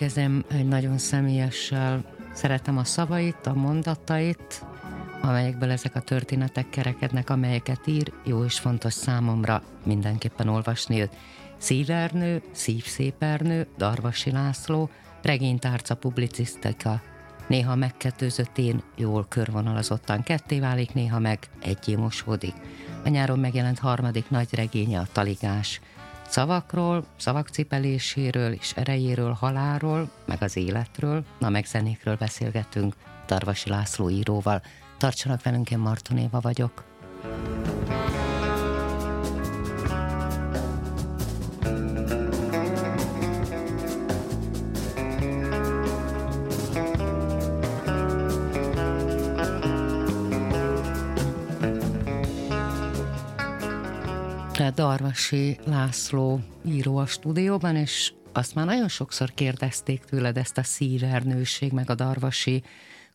Hagy kezdem egy nagyon személyessel. Szeretem a szavait, a mondatait, amelyekből ezek a történetek kerekednek, amelyeket ír, jó és fontos számomra mindenképpen olvasni őt. Szívernő, szívszépernő, Darvasi László, regénytárca publicisztika, néha megkettőzött én, jól körvonalazottan ketté válik, néha meg egyé mosódik. A nyáron megjelent harmadik nagy regénye a Taligás – Szavakról, szavak cipeléséről és erejéről, halálról, meg az életről, na meg zenékről beszélgetünk Tarvasi László íróval. Tartsanak velünk, én Martonéva vagyok. Darvasi László író a stúdióban, és azt már nagyon sokszor kérdezték tőled ezt a szívernőség, meg a Darvasi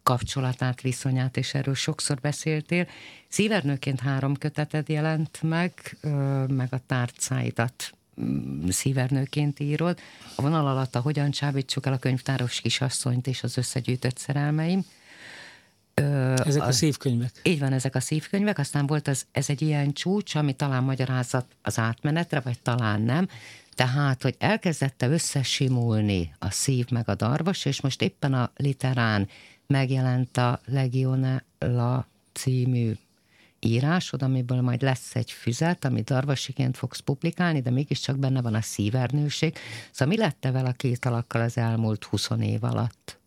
kapcsolatát, viszonyát, és erről sokszor beszéltél. Szívernőként három köteted jelent meg, meg a tárcáidat mm, szívernőként írod. A vonal alatt a Hogyan csábítsuk el a könyvtáros kisasszonyt és az összegyűjtött szerelmeim. Ezek a, a szívkönyvek. Így van, ezek a szívkönyvek. Aztán volt az, ez egy ilyen csúcs, ami talán magyarázat az átmenetre, vagy talán nem. Tehát, hogy elkezdette összesimulni a szív meg a darvas, és most éppen a literán megjelent a Legionella című írásod, amiből majd lesz egy füzet, amit darvasiként fogsz publikálni, de mégiscsak benne van a szívernőség. Szóval mi lett vele a két alakkal az elmúlt 20 év alatt?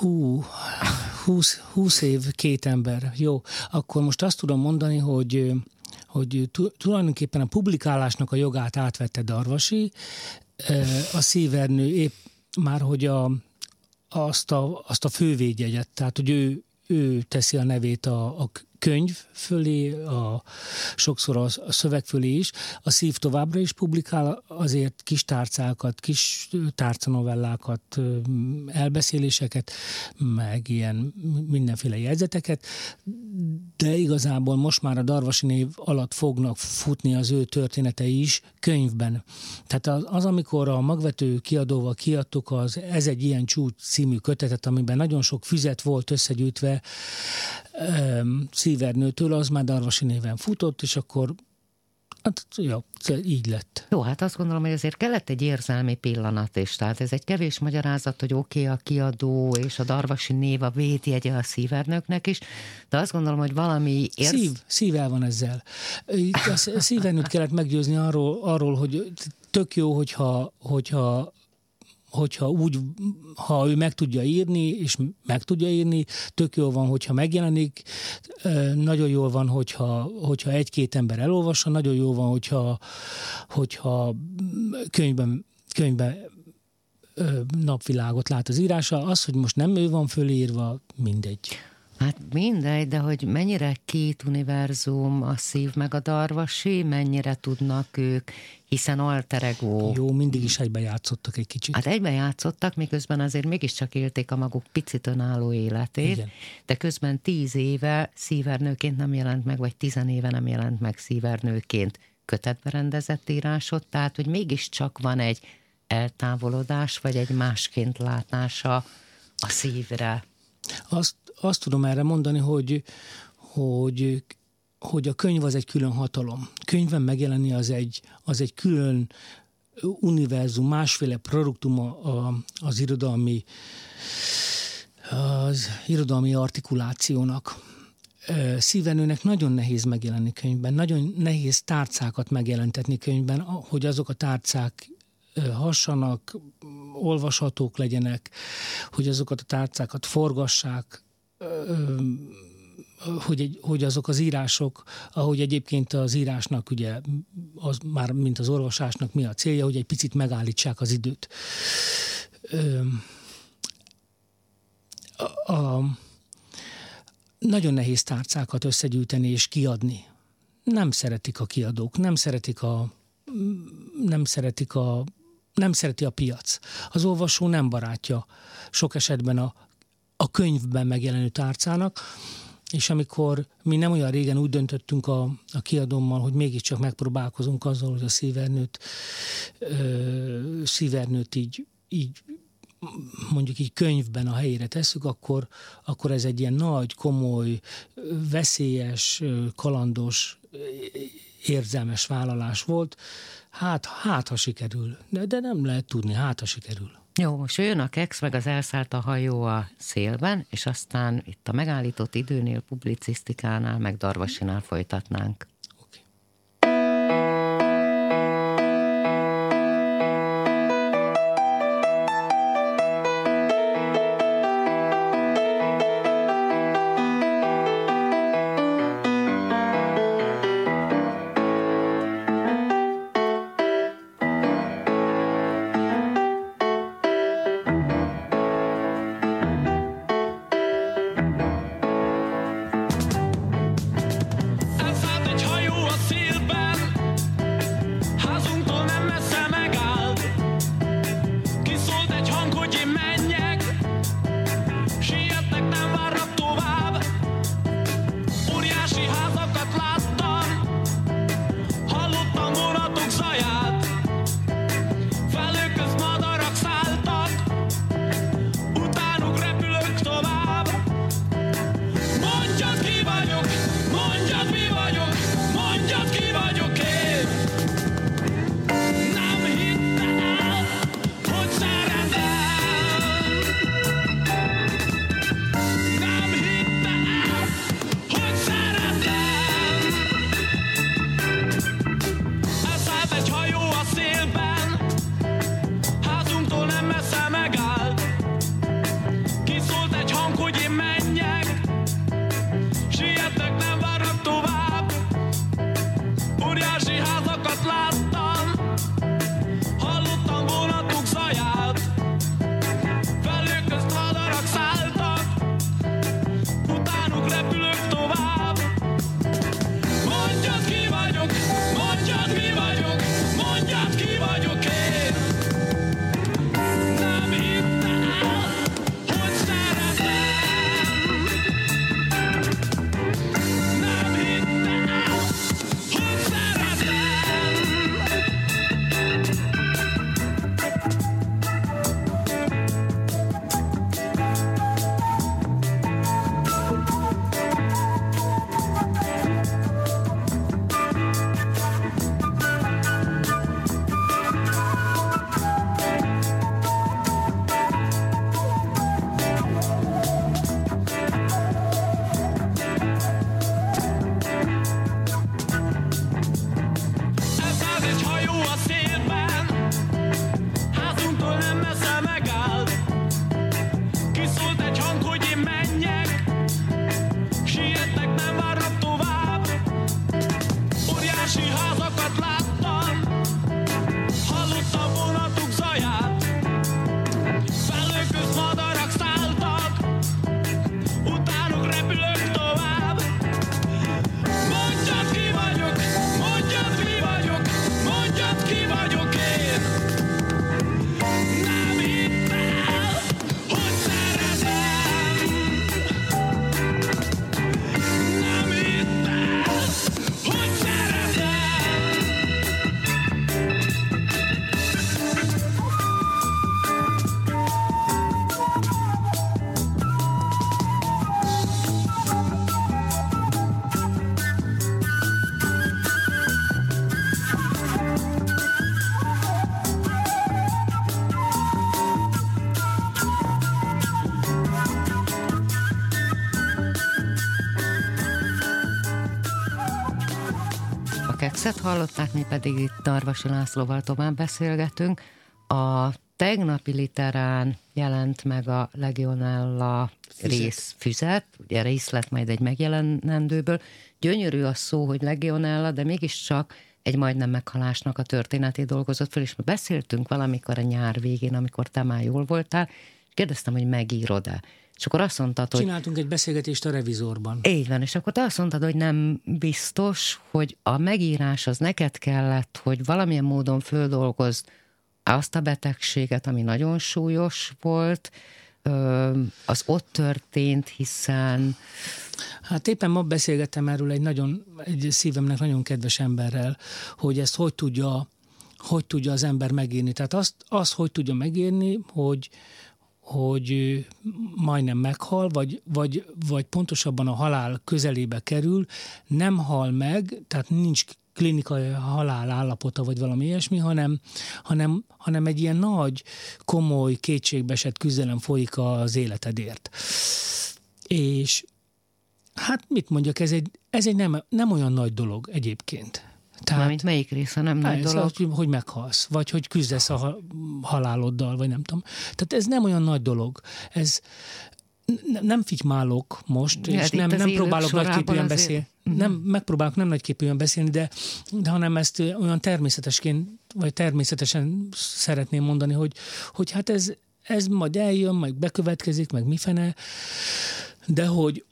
Hú, 20, 20 év, két ember. Jó, akkor most azt tudom mondani, hogy hogy tulajdonképpen a publikálásnak a jogát átvette Darvasi, a szívernő épp már, hogy a, azt, a, azt a fővédjegyet, tehát hogy ő, ő teszi a nevét a, a könyv fölé, a, sokszor a, a szöveg fölé is. A szív továbbra is publikál azért kis tárcákat, kis tárcanovellákat, elbeszéléseket, meg ilyen mindenféle jegyzeteket, de igazából most már a Darvasi név alatt fognak futni az ő történetei is könyvben. Tehát az, az amikor a magvető kiadóval kiadtuk az Ez egy ilyen csúcs című kötetet, amiben nagyon sok füzet volt összegyűjtve, Szívernőtől, az már Darvasi néven futott, és akkor Hát, ja, így lett. Jó, hát azt gondolom, hogy azért kellett egy érzelmi pillanat is. Tehát ez egy kevés magyarázat, hogy oké, okay, a kiadó és a Darvasi név a védjegye a szívernőknek is, de azt gondolom, hogy valami... Érz... Szív, szível van ezzel. A szívernőt kellett meggyőzni arról, arról, hogy tök jó, hogyha, hogyha hogyha úgy, ha ő meg tudja írni, és meg tudja írni, tök jó van, hogyha megjelenik, nagyon jól van, hogyha, hogyha egy-két ember elolvassa, nagyon jó van, hogyha, hogyha könyvben, könyvben napvilágot lát az írása. Az, hogy most nem ő van fölírva, mindegy. Hát mindegy, de hogy mennyire két univerzum, a szív meg a darvasi, mennyire tudnak ők, hiszen alter ego. Jó, mindig is egybe játszottak egy kicsit. Hát egybe játszottak, miközben azért mégiscsak élték a maguk picit önálló életét, Igen. de közben tíz éve szívernőként nem jelent meg, vagy tizen éve nem jelent meg szívernőként kötetbe rendezett írásot, tehát hogy mégiscsak van egy eltávolodás, vagy egy másként látása a szívre. Azt, azt tudom erre mondani, hogy, hogy, hogy a könyv az egy külön hatalom. Könyvben megjelenni az egy, az egy külön univerzum, másféle produktum a, az irodalmi az irodalmi artikulációnak. Szívenőnek nagyon nehéz megjelenni könyvben, nagyon nehéz tárcákat megjelentetni könyvben, hogy azok a tárcák hassanak, olvashatók legyenek, hogy azokat a tárcákat forgassák, hogy, egy, hogy azok az írások, ahogy egyébként az írásnak ugye, az már mint az orvosásnak mi a célja, hogy egy picit megállítsák az időt. A, a, nagyon nehéz tárcákat összegyűjteni és kiadni. Nem szeretik a kiadók, nem szeretik a nem szeretik a nem szereti a piac. Az olvasó nem barátja sok esetben a, a könyvben megjelenő tárcának, és amikor mi nem olyan régen úgy döntöttünk a, a kiadommal, hogy mégiscsak megpróbálkozunk azzal, hogy a szívernőt, ö, szívernőt így, így mondjuk így könyvben a helyére tesszük, akkor, akkor ez egy ilyen nagy, komoly, veszélyes, kalandos, érzelmes vállalás volt. Hát, hát ha sikerül, de, de nem lehet tudni, hát ha sikerül. Jó, most jön a keks, meg az elszállt a hajó a szélben, és aztán itt a megállított időnél, publicisztikánál, meg Darvasinál folytatnánk. Kekszet hallották, mi pedig itt Darvasi Lászlóval tovább beszélgetünk. A tegnapi literán jelent meg a Legionella füzet, ugye rész lett majd egy megjelenendőből. Gyönyörű a szó, hogy Legionella, de mégiscsak egy majdnem meghalásnak a történetét dolgozott fel, és mi beszéltünk valamikor a nyár végén, amikor te már jól voltál, és kérdeztem, hogy megírod-e. És akkor azt mondtad, hogy... Csináltunk egy beszélgetést a revizorban. Így van, és akkor te azt mondtad, hogy nem biztos, hogy a megírás az neked kellett, hogy valamilyen módon földolgozd azt a betegséget, ami nagyon súlyos volt, az ott történt, hiszen... Hát éppen ma beszélgettem erről egy nagyon, egy szívemnek nagyon kedves emberrel, hogy ezt hogy tudja, hogy tudja az ember megírni. Tehát azt, azt hogy tudja megírni, hogy, hogy majdnem meghal, vagy, vagy, vagy pontosabban a halál közelébe kerül, nem hal meg, tehát nincs klinikai halál állapota, vagy valami ilyesmi, hanem, hanem, hanem egy ilyen nagy, komoly, kétségbeesett küzdelem folyik az életedért. És hát mit mondjak, ez egy, ez egy nem, nem olyan nagy dolog egyébként. Tehát, Mármint melyik része nem nagy dolog? Hogy, hogy meghalsz, vagy hogy küzdesz a haláloddal, vagy nem tudom. Tehát ez nem olyan nagy dolog. Ez nem fitymálok most, ja, és nem, nem próbálok nagyképűen beszélni. Uh-huh. Nem, megpróbálok nem nagyképűen beszélni, de, de hanem ezt olyan természetesként, vagy természetesen szeretném mondani, hogy, hogy hát ez, ez majd eljön, majd bekövetkezik, meg mifene, de hogy,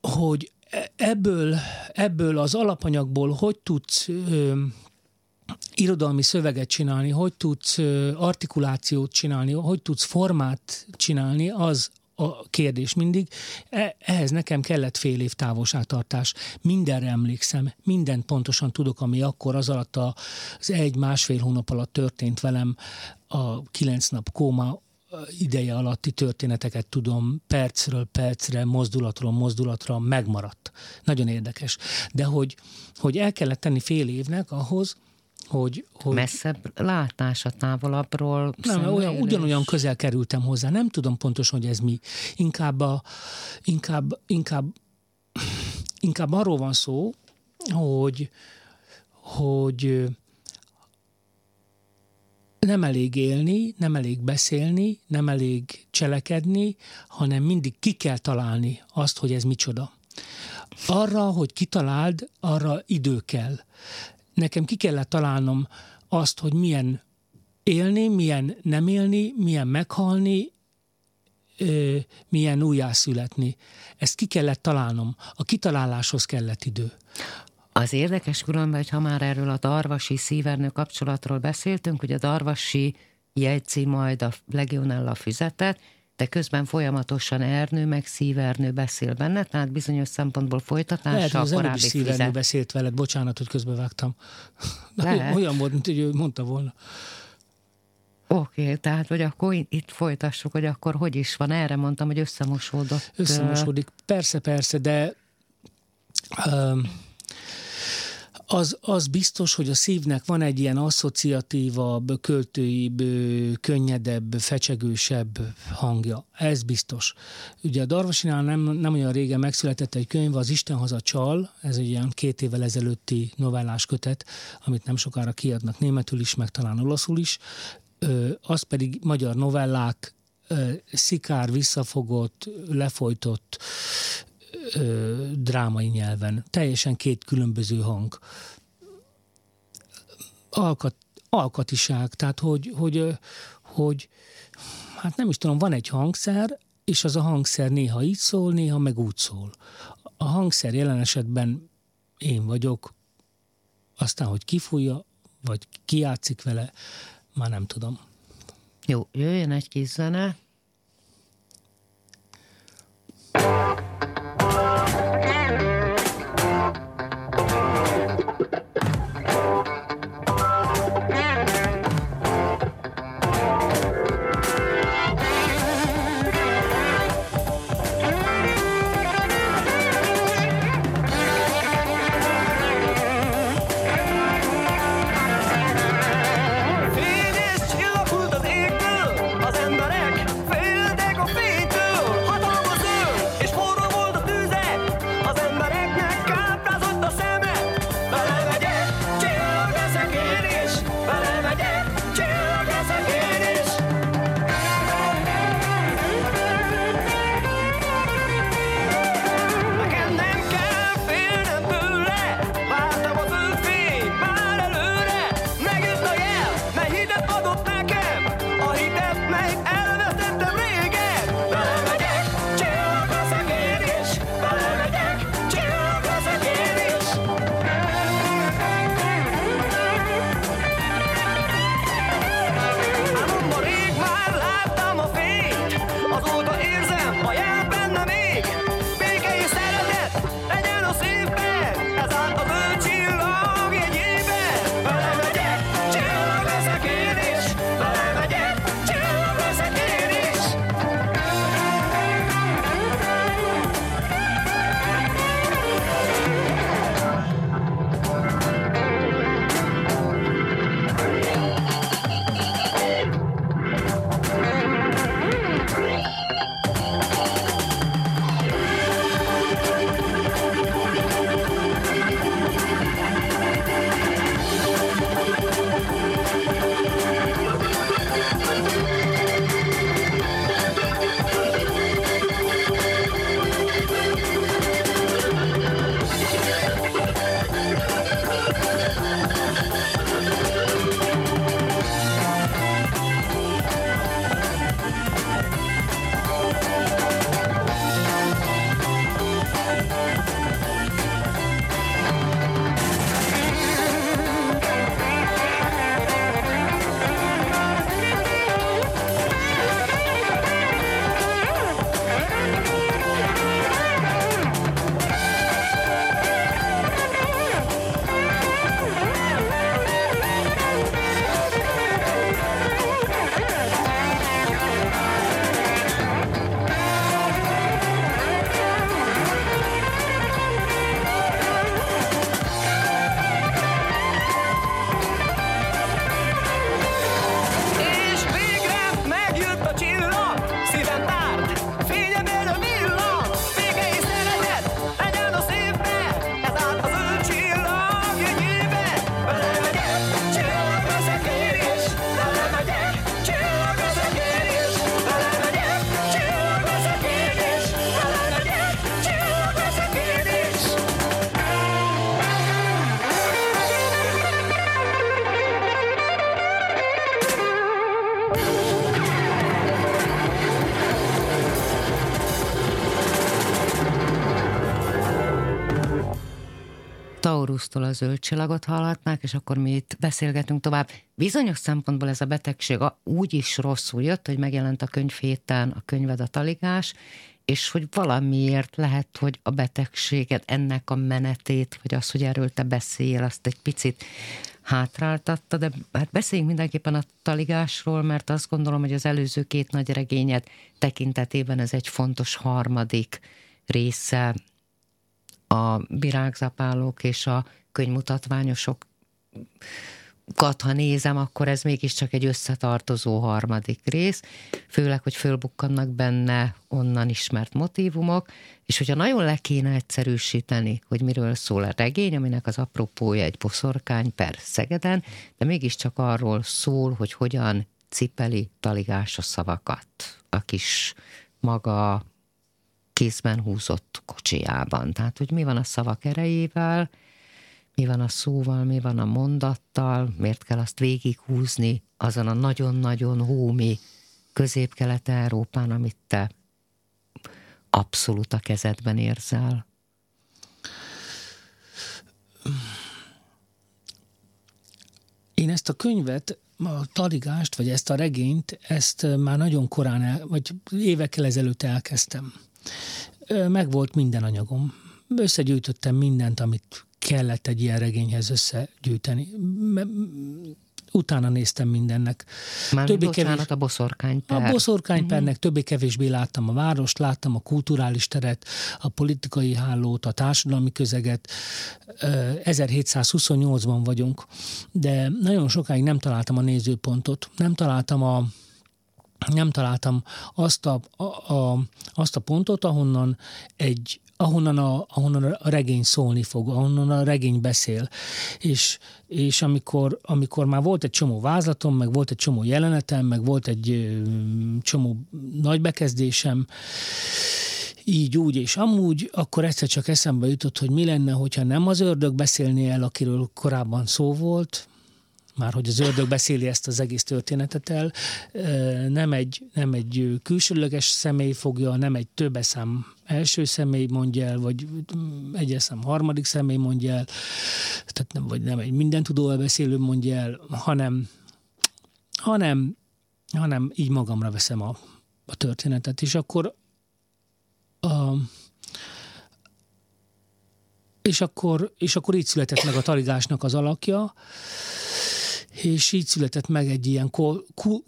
hogy ebből, ebből az alapanyagból hogy tudsz ö, irodalmi szöveget csinálni, hogy tudsz ö, artikulációt csinálni, hogy tudsz formát csinálni, az a kérdés mindig. E, ehhez nekem kellett fél év távolságtartás. Mindenre emlékszem, mindent pontosan tudok, ami akkor az alatt az egy-másfél hónap alatt történt velem a kilenc nap kóma ideje alatti történeteket tudom percről percre, mozdulatról mozdulatra megmaradt. Nagyon érdekes. De hogy, hogy el kellett tenni fél évnek ahhoz, hogy, hogy... Messzebb látása távolabbról? Nem, olyan, ugyanolyan közel kerültem hozzá. Nem tudom pontosan, hogy ez mi. Inkább, a, inkább, inkább, inkább arról van szó, hogy, hogy nem elég élni, nem elég beszélni, nem elég cselekedni, hanem mindig ki kell találni azt, hogy ez micsoda. Arra, hogy kitaláld, arra idő kell. Nekem ki kellett találnom azt, hogy milyen élni, milyen nem élni, milyen meghalni, milyen újjászületni. Ezt ki kellett találnom. A kitaláláshoz kellett idő. Az érdekes különben, hogy ha már erről a darvasi szívernő kapcsolatról beszéltünk, hogy a darvasi jegyzi majd a legionella füzetet, de közben folyamatosan Ernő meg Szívernő beszél benne, tehát bizonyos szempontból folytatása Lehet, a az korábbi Szívernő fizet. beszélt veled, bocsánat, hogy közbevágtam. Olyan volt, mint hogy ő mondta volna. Oké, okay, tehát hogy akkor itt folytassuk, hogy akkor hogy is van. Erre mondtam, hogy összemosódott. Összemosódik, persze, persze, de um, az, az biztos, hogy a szívnek van egy ilyen asszociatívabb, költőibb, könnyedebb, fecsegősebb hangja. Ez biztos. Ugye a Darvasinál nem, nem olyan régen megszületett egy könyv, az Isten haza csal, ez egy ilyen két évvel ezelőtti novellás kötet, amit nem sokára kiadnak németül is, meg talán olaszul is. Az pedig magyar novellák, szikár, visszafogott, lefolytott, ö, drámai nyelven. Teljesen két különböző hang. Alkat, alkatiság, tehát hogy, hogy, hogy hát nem is tudom, van egy hangszer, és az a hangszer néha így szól, néha meg úgy szól. A hangszer jelen esetben én vagyok, aztán, hogy kifújja, vagy kiátszik vele, már nem tudom. Jó, jöjjön egy kis zene. Saurusztól a zöld csillagot hallhatnák, és akkor mi itt beszélgetünk tovább. Bizonyos szempontból ez a betegség úgy is rosszul jött, hogy megjelent a könyv héten a könyved a taligás, és hogy valamiért lehet, hogy a betegséget, ennek a menetét, vagy az, hogy erről te beszél, azt egy picit hátráltatta, de hát beszéljünk mindenképpen a taligásról, mert azt gondolom, hogy az előző két nagy regényet tekintetében ez egy fontos harmadik része a virágzapálók és a könyvmutatványosok ha nézem, akkor ez mégiscsak egy összetartozó harmadik rész, főleg, hogy fölbukkannak benne onnan ismert motivumok, és hogyha nagyon le kéne egyszerűsíteni, hogy miről szól a regény, aminek az apropója egy boszorkány per Szegeden, de mégiscsak arról szól, hogy hogyan cipeli taligás a szavakat. A kis maga kézben húzott kocsijában. Tehát, hogy mi van a szavak erejével, mi van a szóval, mi van a mondattal, miért kell azt végighúzni azon a nagyon-nagyon hómi közép-kelet-európán, amit te abszolút a kezedben érzel? Én ezt a könyvet, a taligást, vagy ezt a regényt, ezt már nagyon korán, el, vagy évekkel ezelőtt elkezdtem. Megvolt minden anyagom. Összegyűjtöttem mindent, amit kellett egy ilyen regényhez összegyűjteni. Utána néztem mindennek. Már bocsánat, kevés... a boszorkányper. A boszorkánypernek uh-huh. többé-kevésbé láttam a várost, láttam a kulturális teret, a politikai hálót, a társadalmi közeget. 1728-ban vagyunk, de nagyon sokáig nem találtam a nézőpontot, nem találtam a nem találtam azt a, a, a, azt a pontot, ahonnan egy ahonnan a, ahonnan a regény szólni fog, ahonnan a regény beszél. És, és amikor, amikor már volt egy csomó vázlatom, meg volt egy csomó jelenetem, meg volt egy csomó nagy bekezdésem, így, úgy és amúgy, akkor egyszer csak eszembe jutott, hogy mi lenne, hogyha nem az ördög beszélné el, akiről korábban szó volt, már hogy az ördög beszéli ezt az egész történetet el, nem egy, nem egy külsőleges személy fogja, nem egy többeszám első személy mondja el, vagy egyeszem harmadik személy mondja el, tehát nem, vagy nem egy mindentudó elbeszélő mondja el, hanem, hanem, hanem így magamra veszem a, a történetet, és akkor a, és akkor, és akkor így született meg a taligásnak az alakja, és így született meg egy ilyen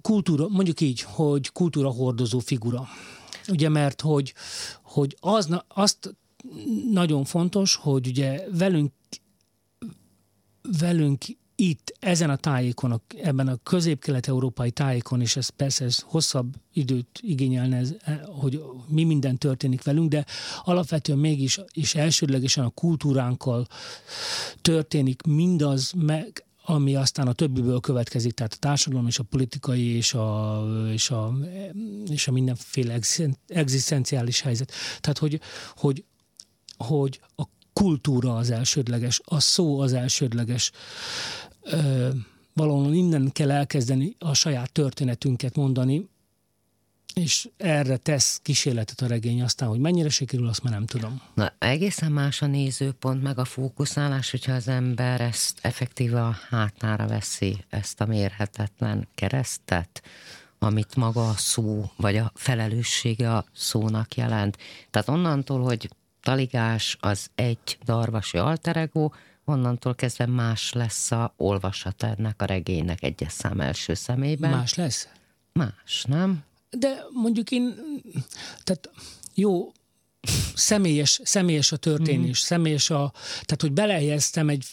kultúra, mondjuk így, hogy kultúra hordozó figura. Ugye, mert hogy, hogy az, azt nagyon fontos, hogy ugye velünk, velünk itt, ezen a tájékon, ebben a közép-kelet-európai tájékon, és ez persze ez hosszabb időt igényelne, ez, hogy mi minden történik velünk, de alapvetően mégis és elsődlegesen a kultúránkkal történik mindaz meg, ami aztán a többiből következik, tehát a társadalom és a politikai és a, és a, és a mindenféle egzisztenciális helyzet. Tehát, hogy, hogy, hogy a kultúra az elsődleges, a szó az elsődleges. Valahol innen kell elkezdeni a saját történetünket mondani, és erre tesz kísérletet a regény, aztán, hogy mennyire sikerül, azt már nem tudom. Na, egészen más a nézőpont, meg a fókuszálás, hogyha az ember ezt effektíve a hátára veszi, ezt a mérhetetlen keresztet, amit maga a szó, vagy a felelőssége a szónak jelent. Tehát onnantól, hogy taligás az egy darvasi alterego, onnantól kezdve más lesz a olvasat ennek a regénynek egyes szám első szemében. Más lesz? Más, nem? De mondjuk én, tehát jó, személyes, személyes a történés, mm. személyes a, tehát hogy belehelyeztem egy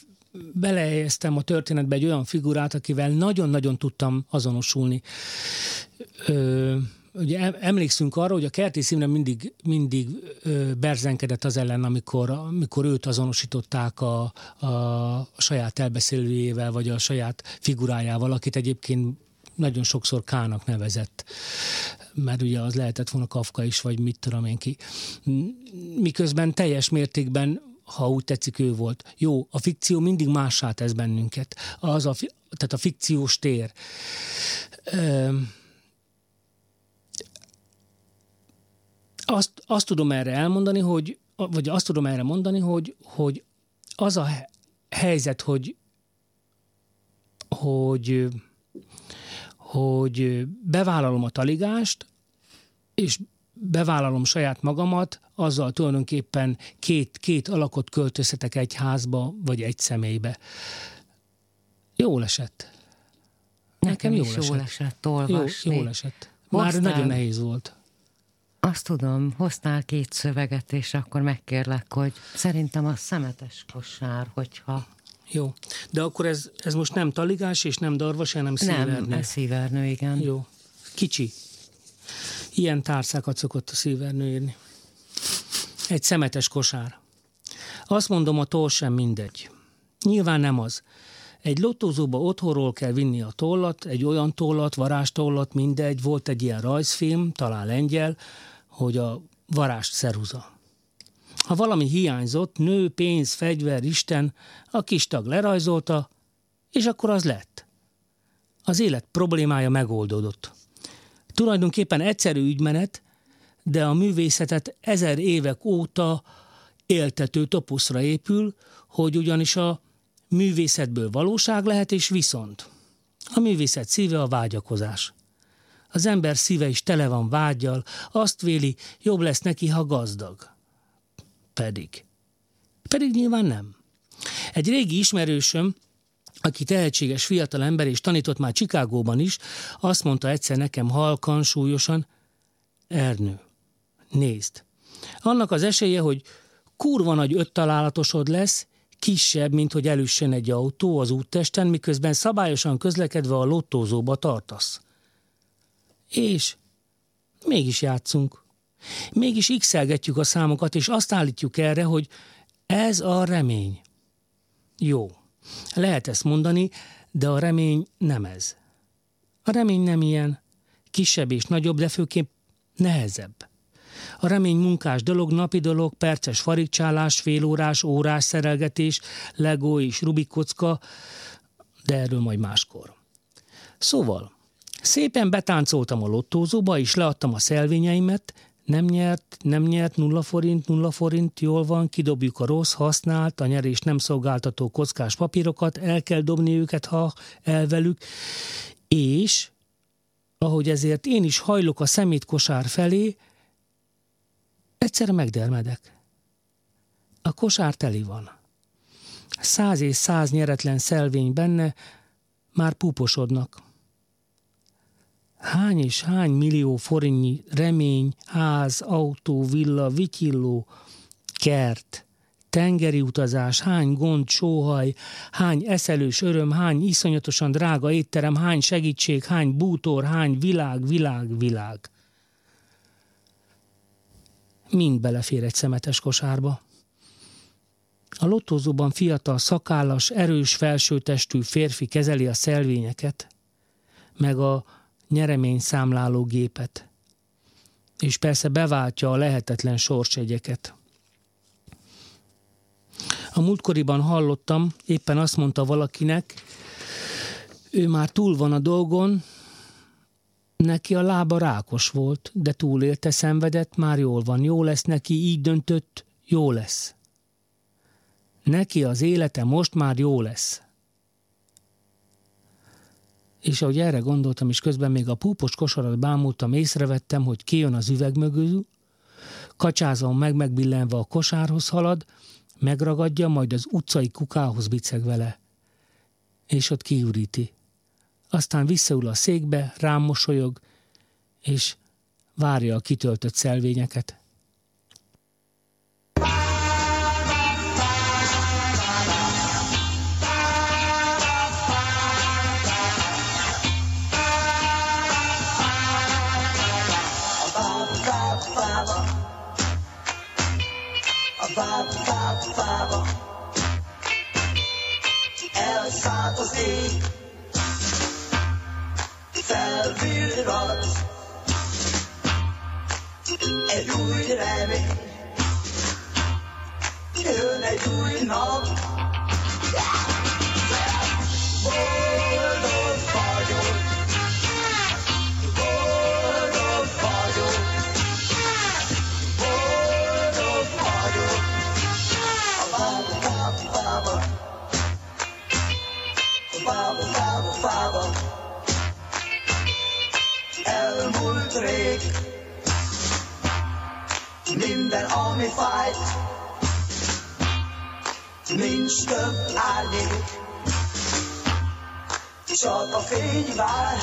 belehelyeztem a történetbe egy olyan figurát, akivel nagyon-nagyon tudtam azonosulni. Ö, ugye emlékszünk arra, hogy a Kerti Színe mindig, mindig berzenkedett az ellen, amikor, amikor őt azonosították a, a, a saját elbeszélőjével, vagy a saját figurájával, akit egyébként nagyon sokszor Kának nevezett, mert ugye az lehetett volna Kafka is, vagy mit tudom én ki. Miközben teljes mértékben ha úgy tetszik, ő volt. Jó, a fikció mindig mássá tesz bennünket. Az a, tehát a fikciós tér. Ö, azt, azt tudom erre elmondani, hogy, vagy azt tudom erre mondani, hogy, hogy az a, helyzet, hogy hogy hogy bevállalom a taligást, és bevállalom saját magamat, azzal tulajdonképpen két, két alakot költözhetek egy házba, vagy egy személybe. Jól esett. Nekem, Nekem jól esett. Jól esett olvasni. Jó, jól esett. Már Hoztál, nagyon nehéz volt. Azt tudom, hoztál két szöveget, és akkor megkérlek, hogy szerintem a szemetes kosár, hogyha... Jó, de akkor ez, ez most nem taligás és nem darvas, hanem szívernő. Nem, szívernő, igen. Jó. Kicsi. Ilyen tárcákat szokott a szívernő írni. Egy szemetes kosár. Azt mondom, a toll sem mindegy. Nyilván nem az. Egy lottózóba otthonról kell vinni a tollat, egy olyan tollat, varástollat, mindegy. Volt egy ilyen rajzfilm, talán lengyel, hogy a varást szeruza. Ha valami hiányzott, nő, pénz, fegyver, Isten, a kis tag lerajzolta, és akkor az lett. Az élet problémája megoldódott. Tulajdonképpen egyszerű ügymenet, de a művészetet ezer évek óta éltető topuszra épül, hogy ugyanis a művészetből valóság lehet, és viszont. A művészet szíve a vágyakozás. Az ember szíve is tele van vágyjal, azt véli, jobb lesz neki, ha gazdag. Pedig. Pedig nyilván nem. Egy régi ismerősöm, aki tehetséges fiatal ember és tanított már Csikágóban is, azt mondta egyszer nekem halkan, súlyosan, Ernő, nézd, annak az esélye, hogy kurva nagy öt találatosod lesz, kisebb, mint hogy elüssen egy autó az úttesten, miközben szabályosan közlekedve a lottózóba tartasz. És mégis játszunk. Mégis x a számokat, és azt állítjuk erre, hogy ez a remény. Jó, lehet ezt mondani, de a remény nem ez. A remény nem ilyen, kisebb és nagyobb, de főképp nehezebb. A remény munkás dolog, napi dolog, perces farigcsálás, félórás, órás szerelgetés, legó és rubik kocka, de erről majd máskor. Szóval, szépen betáncoltam a lottózóba, és leadtam a szelvényeimet, nem nyert, nem nyert, nulla forint, nulla forint, jól van, kidobjuk a rossz, használt, a nyerés nem szolgáltató kockás papírokat, el kell dobni őket, ha elvelük, és ahogy ezért én is hajlok a szemétkosár felé, egyszerre megdermedek. A kosár teli van. Száz és száz nyeretlen szelvény benne már púposodnak. Hány és hány millió forintnyi remény, ház, autó, villa, vityilló, kert, tengeri utazás, hány gond, sóhaj, hány eszelős öröm, hány iszonyatosan drága étterem, hány segítség, hány bútor, hány világ, világ, világ. Mind belefér egy szemetes kosárba. A lottózóban fiatal, szakállas, erős felsőtestű férfi kezeli a szelvényeket, meg a nyeremény számláló gépet. És persze beváltja a lehetetlen sorsegyeket. A múltkoriban hallottam, éppen azt mondta valakinek, ő már túl van a dolgon, neki a lába rákos volt, de túlélte, szenvedett, már jól van, jó lesz neki, így döntött, jó lesz. Neki az élete most már jó lesz és ahogy erre gondoltam, és közben még a púpos kosarat bámultam, észrevettem, hogy kijön az üveg mögül, kacsázom meg megbillenve a kosárhoz halad, megragadja, majd az utcai kukához biceg vele. És ott kiüríti. Aztán visszaül a székbe, rám mosolyog, és várja a kitöltött szelvényeket. Elszállt az ég, felvillant egy új remény. Jön egy új nap, Elmúlt rég, minden, ami fájt, nincs több árnyék, csak a fény vár.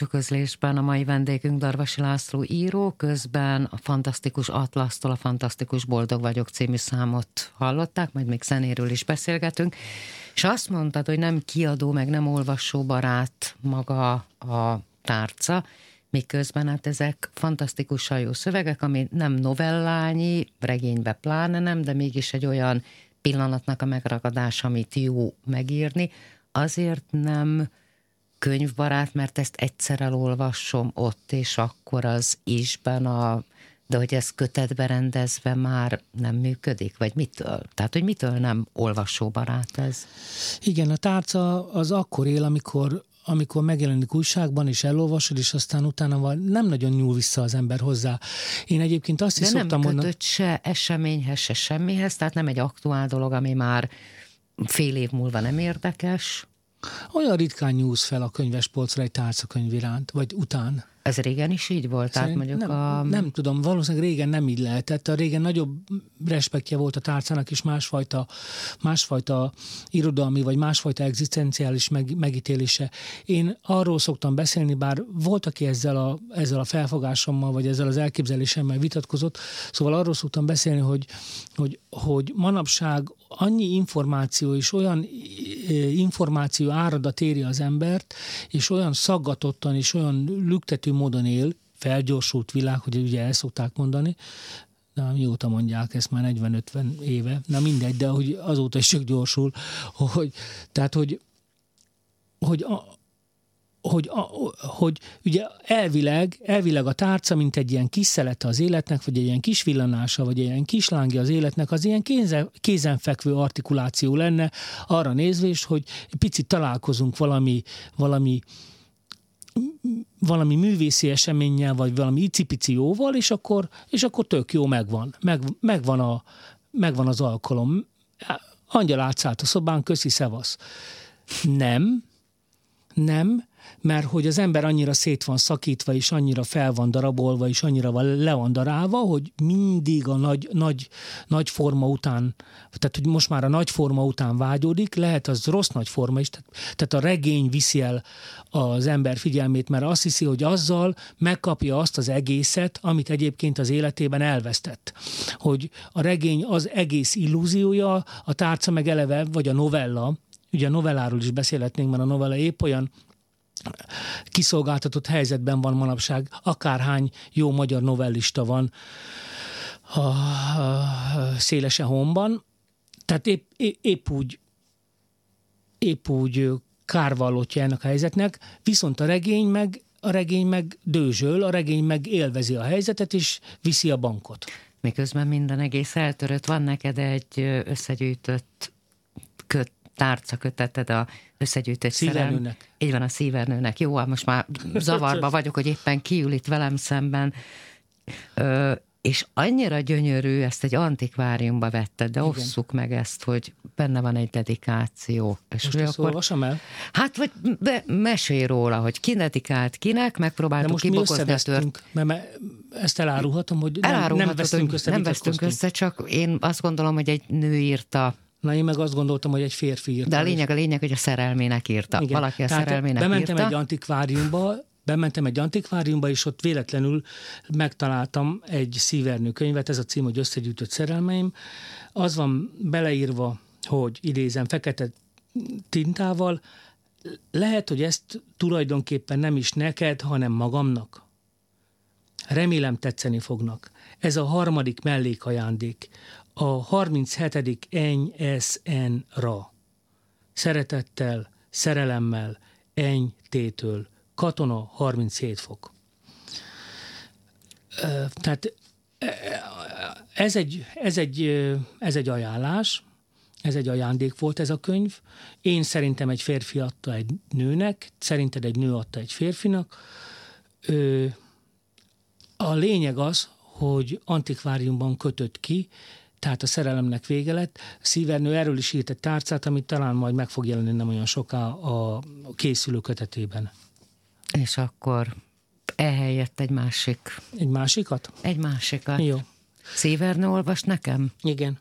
Belső közlésben a mai vendégünk Darvasi László író, közben a Fantasztikus Atlasztól a Fantasztikus Boldog vagyok című számot hallották, majd még zenéről is beszélgetünk, és azt mondtad, hogy nem kiadó, meg nem olvasó barát maga a tárca, miközben hát ezek fantasztikusan jó szövegek, ami nem novellányi, regénybe pláne nem, de mégis egy olyan pillanatnak a megragadása, amit jó megírni, azért nem könyvbarát, mert ezt egyszer elolvasom ott, és akkor az isben a de hogy ez kötetbe rendezve már nem működik? Vagy mitől? Tehát, hogy mitől nem olvasóbarát ez? Igen, a tárca az akkor él, amikor amikor megjelenik újságban, és elolvasod, és aztán utána van, nem nagyon nyúl vissza az ember hozzá. Én egyébként azt De is nem szoktam mondani... se eseményhez, se semmihez, tehát nem egy aktuál dolog, ami már fél év múlva nem érdekes. Olyan ritkán nyúlsz fel a könyvespolcra egy tárcakönyv iránt, vagy után. Ez régen is így volt? Tehát mondjuk nem, a... nem tudom, valószínűleg régen nem így lehetett. A régen nagyobb respektje volt a tárcának is másfajta, másfajta irodalmi, vagy másfajta egzisztenciális meg, megítélése. Én arról szoktam beszélni, bár volt, aki ezzel a, ezzel a felfogásommal, vagy ezzel az elképzelésemmel vitatkozott, szóval arról szoktam beszélni, hogy, hogy, hogy manapság annyi információ és olyan információ áradat éri az embert, és olyan szaggatottan és olyan lüktető módon él, felgyorsult világ, hogy ugye el szokták mondani, na mióta mondják ezt már 40-50 éve, na mindegy, de hogy azóta is csak gyorsul, hogy, tehát hogy, hogy a, hogy, a, hogy ugye elvileg, elvileg a tárca, mint egy ilyen kis szelete az életnek, vagy egy ilyen kis villanása, vagy egy ilyen kis lángja az életnek, az ilyen kézen, kézenfekvő artikuláció lenne arra nézvés, hogy picit találkozunk valami, valami valami művészi eseménnyel, vagy valami icipici jóval, és akkor, és akkor tök jó, megvan. Meg, megvan, a, megvan az alkalom. Angyal átszállt a szobán, köszi, szevasz. Nem, nem, mert hogy az ember annyira szét van szakítva, és annyira fel van darabolva, és annyira van, le van darálva, hogy mindig a nagy, nagy, nagy forma után, tehát hogy most már a nagy forma után vágyódik, lehet az rossz nagy forma is, tehát, tehát a regény viszi el az ember figyelmét, mert azt hiszi, hogy azzal megkapja azt az egészet, amit egyébként az életében elvesztett. Hogy a regény az egész illúziója, a tárca meg eleve, vagy a novella, ugye a novelláról is beszélhetnénk, mert a novella épp olyan kiszolgáltatott helyzetben van manapság, akárhány jó magyar novellista van a, a szélesen honban, tehát épp, épp úgy épp úgy kárvallottja ennek a helyzetnek, viszont a regény meg a regény meg dőzsöl, a regény meg élvezi a helyzetet, és viszi a bankot. Miközben minden egész eltörött, van neked egy összegyűjtött köt, tárca köteted a összegyűjtött Szívernőnek. Így van, a szívernőnek. Jó, hát most már zavarba vagyok, hogy éppen kiül itt velem szemben. Ö, és annyira gyönyörű, ezt egy antikváriumba vetted, de Igen. osszuk meg ezt, hogy benne van egy dedikáció. És Most ezt akkor, olvasom el? Hát, vagy be, mesélj róla, hogy ki dedikált kinek, megpróbáltuk most kibokozni a tört. Mert ezt elárulhatom, hogy nem, nem vesztünk össze. Nem vesztünk össze, csak én azt gondolom, hogy egy nő írta Na én meg azt gondoltam, hogy egy férfi írta. De a lényeg, a lényeg, hogy a szerelmének írta. Igen. Valaki a Tehát szerelmének bementem írta. egy antikváriumba, bementem egy antikváriumba, és ott véletlenül megtaláltam egy szívernő könyvet, ez a cím, hogy Összegyűjtött szerelmeim. Az van beleírva, hogy idézem, fekete tintával, lehet, hogy ezt tulajdonképpen nem is neked, hanem magamnak. Remélem tetszeni fognak. Ez a harmadik mellékajándék a 37. Eny SN-ra. Szeretettel, szerelemmel, Eny tétől, katona 37 fok. Tehát ez egy, ez, egy, ez egy ajánlás, ez egy ajándék volt ez a könyv. Én szerintem egy férfi adta egy nőnek, szerinted egy nő adta egy férfinak. A lényeg az, hogy antikváriumban kötött ki, tehát a szerelemnek vége lett. Szívernő erről is írt egy tárcát, amit talán majd meg fog jelenni nem olyan soká a készülő kötetében. És akkor ehelyett egy másik. Egy másikat? Egy másikat. Jó. Szívernő olvas nekem? Igen.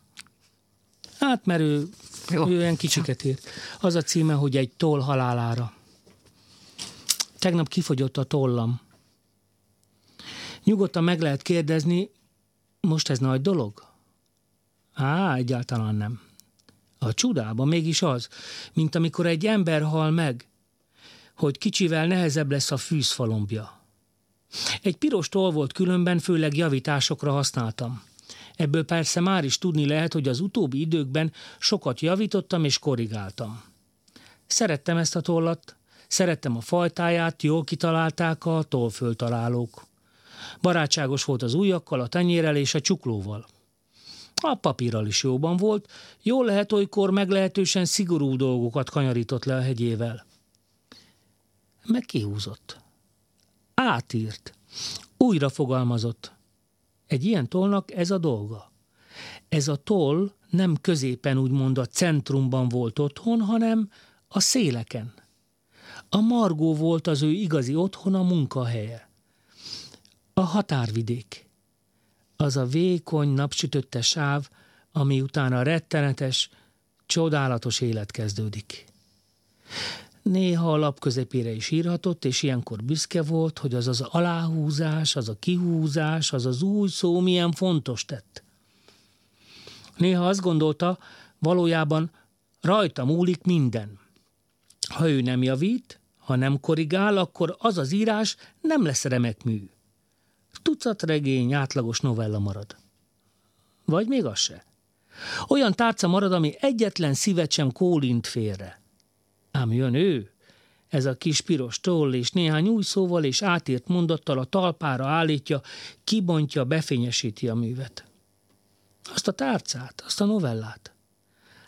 Hát, mert ő, Jó. ő olyan kicsiket írt. Az a címe, hogy egy toll halálára. Tegnap kifogyott a tollam. Nyugodtan meg lehet kérdezni, most ez nagy dolog? Á, egyáltalán nem. A csodában mégis az, mint amikor egy ember hal meg, hogy kicsivel nehezebb lesz a fűzfalombja. Egy piros toll volt különben, főleg javításokra használtam. Ebből persze már is tudni lehet, hogy az utóbbi időkben sokat javítottam és korrigáltam. Szerettem ezt a tollat, szerettem a fajtáját, jól kitalálták a tollföltalálók. Barátságos volt az ujjakkal, a tenyérrel és a csuklóval. A papírral is jóban volt, jól lehet olykor meglehetősen szigorú dolgokat kanyarított le a hegyével. Meg kihúzott. Átírt. Újra fogalmazott. Egy ilyen tollnak ez a dolga. Ez a toll nem középen úgymond a centrumban volt otthon, hanem a széleken. A Margó volt az ő igazi otthon, a munkahelye. A határvidék az a vékony, napsütötte sáv, ami után a rettenetes, csodálatos élet kezdődik. Néha a lap közepére is írhatott, és ilyenkor büszke volt, hogy az az aláhúzás, az a kihúzás, az az új szó milyen fontos tett. Néha azt gondolta, valójában rajta múlik minden. Ha ő nem javít, ha nem korrigál, akkor az az írás nem lesz remek mű tucat regény átlagos novella marad. Vagy még az se. Olyan tárca marad, ami egyetlen szívet sem kólint félre. Ám jön ő, ez a kis piros toll és néhány új szóval és átírt mondattal a talpára állítja, kibontja, befényesíti a művet. Azt a tárcát, azt a novellát.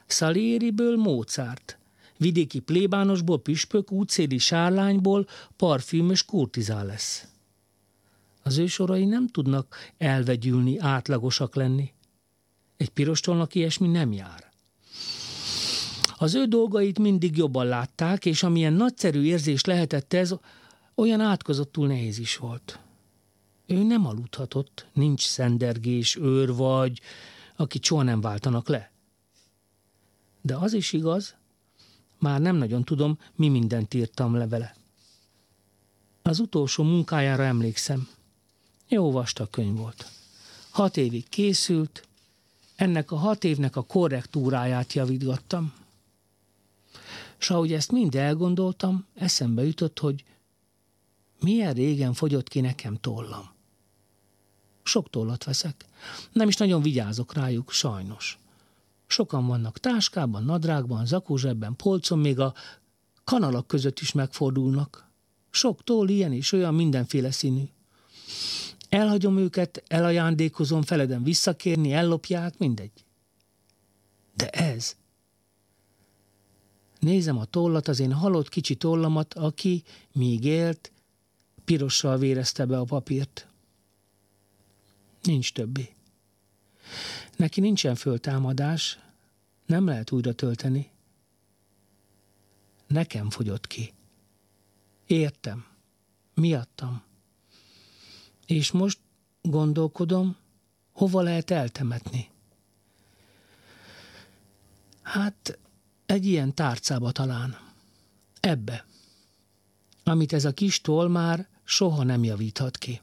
Szalériből Mozart, vidéki plébánosból püspök, útszéli sárlányból parfümös kurtizál lesz. Az ő sorai nem tudnak elvegyülni, átlagosak lenni. Egy pirostolnak ilyesmi nem jár. Az ő dolgait mindig jobban látták, és amilyen nagyszerű érzés lehetett ez, olyan átkozottul nehéz is volt. Ő nem aludhatott, nincs szendergés, őr vagy, aki soha nem váltanak le. De az is igaz, már nem nagyon tudom, mi mindent írtam le vele. Az utolsó munkájára emlékszem. Jó vastag könyv volt. Hat évig készült, ennek a hat évnek a korrektúráját javítgattam. S ahogy ezt mind elgondoltam, eszembe jutott, hogy milyen régen fogyott ki nekem tollam. Sok tollat veszek. Nem is nagyon vigyázok rájuk, sajnos. Sokan vannak táskában, nadrágban, zakózsebben, polcon, még a kanalak között is megfordulnak. Sok toll ilyen és olyan mindenféle színű. Elhagyom őket, elajándékozom, feledem visszakérni, ellopják, mindegy. De ez. Nézem a tollat, az én halott kicsi tollamat, aki, míg élt, pirossal vérezte be a papírt. Nincs többé. Neki nincsen föltámadás, nem lehet újra tölteni. Nekem fogyott ki. Értem. Miattam. És most gondolkodom, hova lehet eltemetni. Hát egy ilyen tárcába talán. Ebbe. Amit ez a kis toll már soha nem javíthat ki.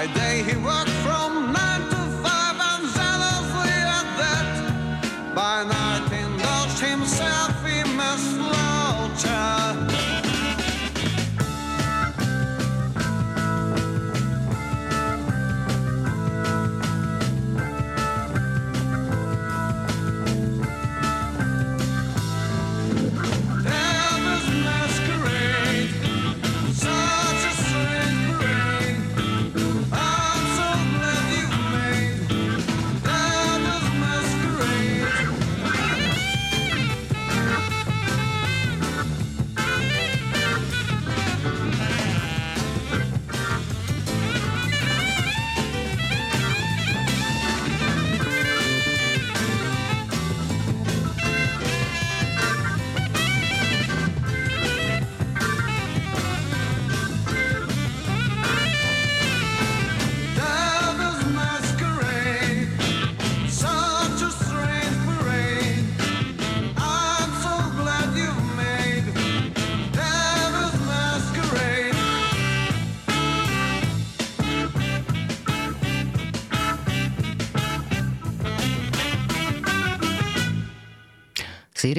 by he works.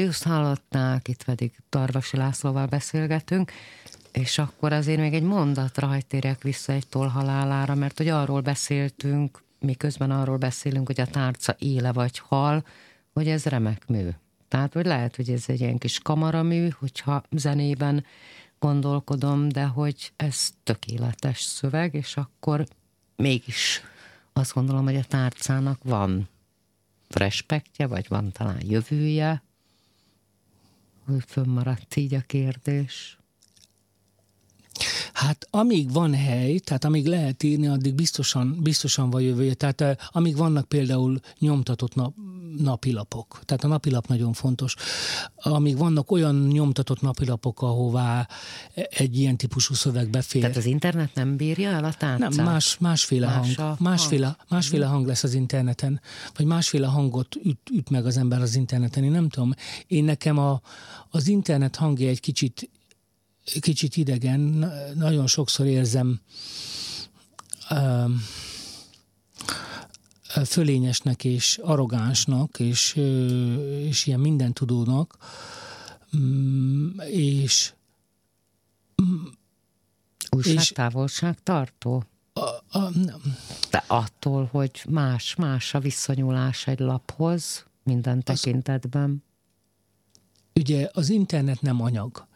Sirius hallották, itt pedig Darvasi Lászlóval beszélgetünk, és akkor azért még egy mondatra hagy térjek vissza egy tolhalálára, mert hogy arról beszéltünk, miközben arról beszélünk, hogy a tárca éle vagy hal, hogy ez remek mű. Tehát, hogy lehet, hogy ez egy ilyen kis kamaramű, hogyha zenében gondolkodom, de hogy ez tökéletes szöveg, és akkor mégis azt gondolom, hogy a tárcának van respektje, vagy van talán jövője, fönnmaradt így a kérdés. Hát amíg van hely, tehát amíg lehet írni, addig biztosan, biztosan van jövője. Tehát eh, amíg vannak például nyomtatott nap, napilapok, tehát a napilap nagyon fontos. Amíg vannak olyan nyomtatott napilapok, ahová egy ilyen típusú szöveg befér. Tehát az internet nem bírja el a táncát? Nem, más, másféle más hang. Másféle, hang. másféle hang lesz az interneten, vagy másféle hangot üt, üt meg az ember az interneten. Én nem tudom. Én nekem a, az internet hangja egy kicsit kicsit idegen, nagyon sokszor érzem fölényesnek és arrogánsnak, és, és ilyen mindentudónak, mm, és Újságtávolság tartó? A, a, De attól, hogy más, más a viszonyulás egy laphoz minden tekintetben. Ugye az internet nem anyag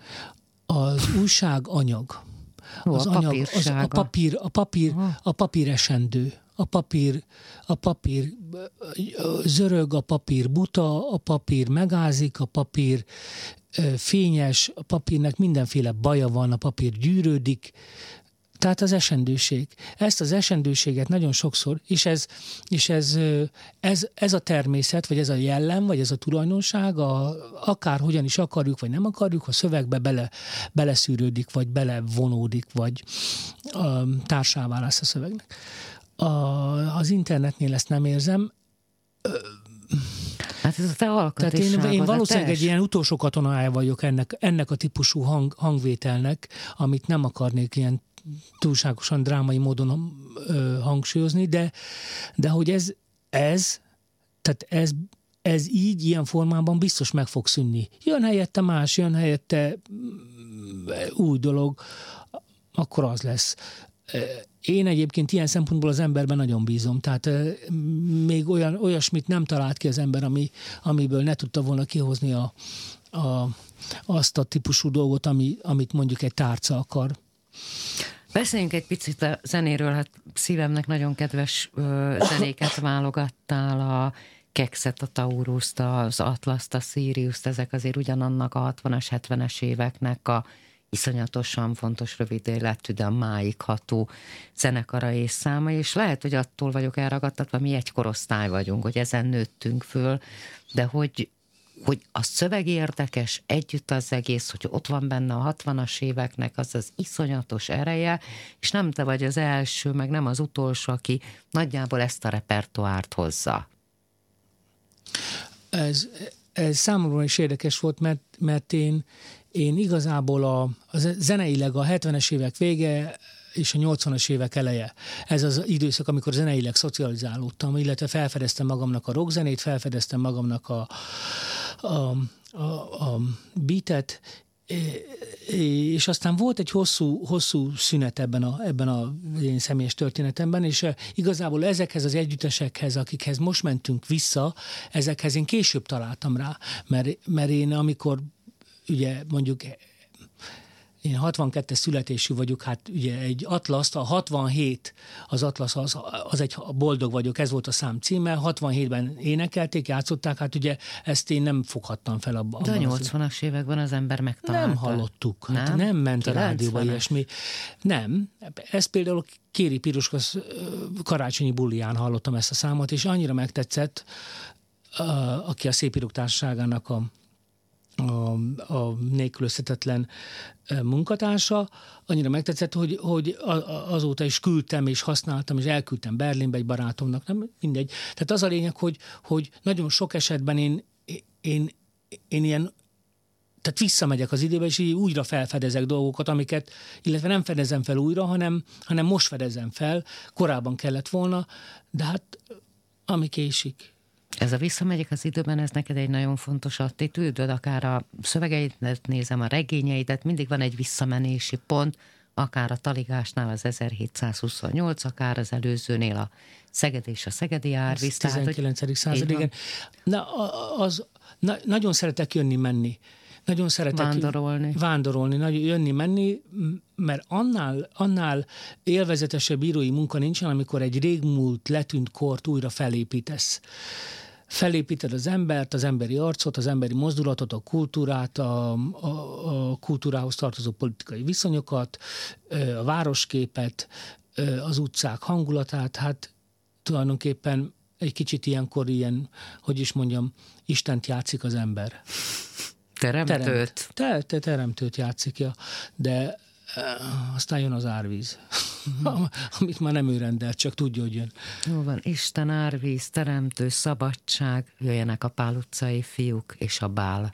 az újság anyag. Az a anyag, az a papír, a papír, a papír esendő. A papír, a papír zörög, a papír buta, a papír megázik, a papír fényes, a papírnek mindenféle baja van, a papír gyűrődik, tehát az esendőség. Ezt az esendőséget nagyon sokszor, és ez, és ez, ez, ez a természet, vagy ez a jellem, vagy ez a tulajdonság, a, akár hogyan is akarjuk, vagy nem akarjuk, a szövegbe bele, beleszűrődik, vagy belevonódik, vagy a, társává lesz a szövegnek. A, az internetnél ezt nem érzem. Hát ez a te Tehát én, én valószínűleg egy ilyen utolsó katonája vagyok ennek, ennek a típusú hang, hangvételnek, amit nem akarnék ilyen túlságosan drámai módon ö, hangsúlyozni, de, de hogy ez, ez, tehát ez, ez így, ilyen formában biztos meg fog szűnni. Jön helyette más, jön helyette mm, új dolog, akkor az lesz. Én egyébként ilyen szempontból az emberben nagyon bízom, tehát még olyan, olyasmit nem talált ki az ember, ami, amiből ne tudta volna kihozni a, a, azt a típusú dolgot, ami, amit mondjuk egy tárca akar. Beszéljünk egy picit a zenéről, hát szívemnek nagyon kedves ö, zenéket válogattál, a Kexet, a Tauruszt, az Atlaszt, a Siriuszt, ezek azért ugyanannak a 60-as, 70-es éveknek a iszonyatosan fontos rövid életű, de a máig ható zenekara és száma, és lehet, hogy attól vagyok elragadtatva, mi egy korosztály vagyunk, hogy ezen nőttünk föl, de hogy hogy a szöveg érdekes, együtt az egész, hogy ott van benne a 60-as éveknek az az iszonyatos ereje, és nem te vagy az első, meg nem az utolsó, aki nagyjából ezt a repertoárt hozza. Ez, ez számomra is érdekes volt, mert, mert én, én igazából a, a zeneileg a 70-es évek vége és a 80-as évek eleje. Ez az időszak, amikor zeneileg szocializálódtam, illetve felfedeztem magamnak a rockzenét, felfedeztem magamnak a, a, a, a beatet, és aztán volt egy hosszú, hosszú szünet ebben a, ebben a én személyes történetemben, és igazából ezekhez az együttesekhez, akikhez most mentünk vissza, ezekhez én később találtam rá, mert, mert én amikor ugye mondjuk én 62-es születésű vagyok, hát ugye egy Atlaszt, a 67, az Atlasz az, az egy boldog vagyok, ez volt a szám címe, 67-ben énekelték, játszották, hát ugye ezt én nem foghattam fel abban. De a 80-as években az ember megtalálta. Nem hallottuk, hát nem, ment a rádióba ilyesmi. Nem, ez például Kéri Piruska karácsonyi bulián hallottam ezt a számot, és annyira megtetszett, aki a Szép Társaságának a a, a nélkülözhetetlen munkatársa, annyira megtetszett, hogy, hogy azóta is küldtem és használtam, és elküldtem Berlinbe egy barátomnak, nem mindegy. Tehát az a lényeg, hogy, hogy nagyon sok esetben én, én, én ilyen tehát visszamegyek az időbe, és így újra felfedezek dolgokat, amiket, illetve nem fedezem fel újra, hanem, hanem most fedezem fel, korábban kellett volna, de hát ami késik. Ez a visszamegyek az időben, ez neked egy nagyon fontos attitűdöd, akár a szövegeidet nézem, a regényeidet, mindig van egy visszamenési pont, akár a Taligásnál az 1728, akár az előzőnél a Szeged és a Szegedi Árvíz. 19. Tehát, század, igen. Na, az, na, nagyon szeretek jönni-menni. Nagyon szeretek vándorolni. Vándorolni, nagyon jönni-menni, mert annál, annál élvezetesebb írói munka nincsen, amikor egy régmúlt, letűnt kort újra felépítesz felépíted az embert, az emberi arcot, az emberi mozdulatot, a kultúrát, a, a, a kultúrához tartozó politikai viszonyokat, a városképet, az utcák hangulatát, hát tulajdonképpen egy kicsit ilyenkor ilyen, hogy is mondjam, Istent játszik az ember. Teremtőt? Teremt, te, te teremtőt játszik, ja. de aztán jön az árvíz, amit már nem ő rendel, csak tudja, hogy jön. Jó van, Isten árvíz, teremtő, szabadság, jöjjenek a pál utcai fiúk és a bál.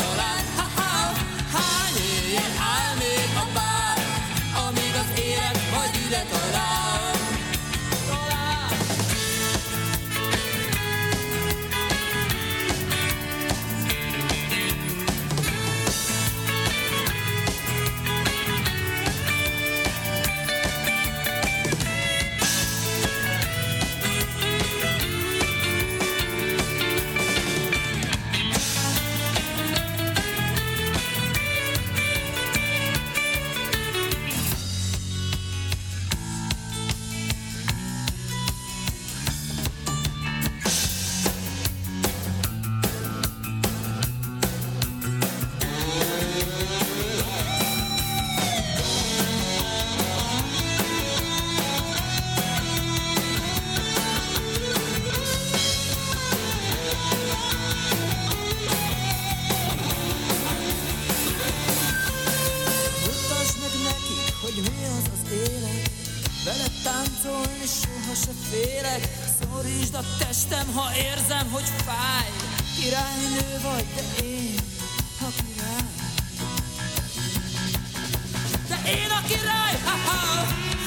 király, ha, ha.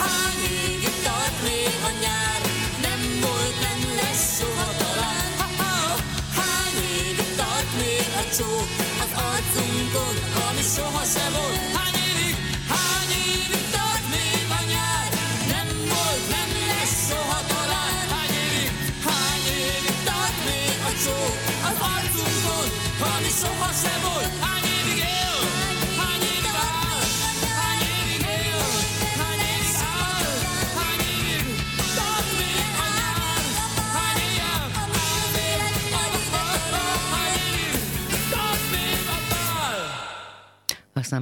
Hány nyár, nem volt benne soha talán, ha, ha. Hány égig tart az arcunkon, ami soha se volt, hány évig, hány évig tart nyár, nem volt benne soha talán, hány évig, hány évig tart még az arcunkon, ami soha se volt,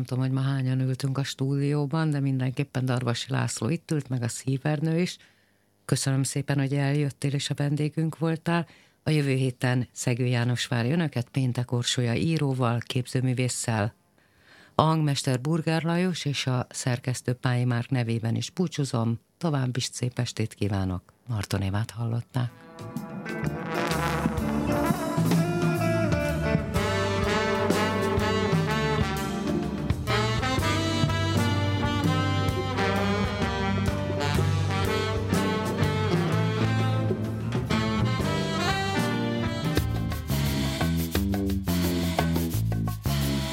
tudom, hogy ma hányan ültünk a stúdióban, de mindenképpen Darvasi László itt ült, meg a szívernő is. Köszönöm szépen, hogy eljöttél és a vendégünk voltál. A jövő héten Szegő János várja önöket, Péntek Orsolya íróval, képzőművésszel, a hangmester Burgár Lajos és a szerkesztő Pályi Márk nevében is búcsúzom. További szép estét kívánok. Marton Évát hallották.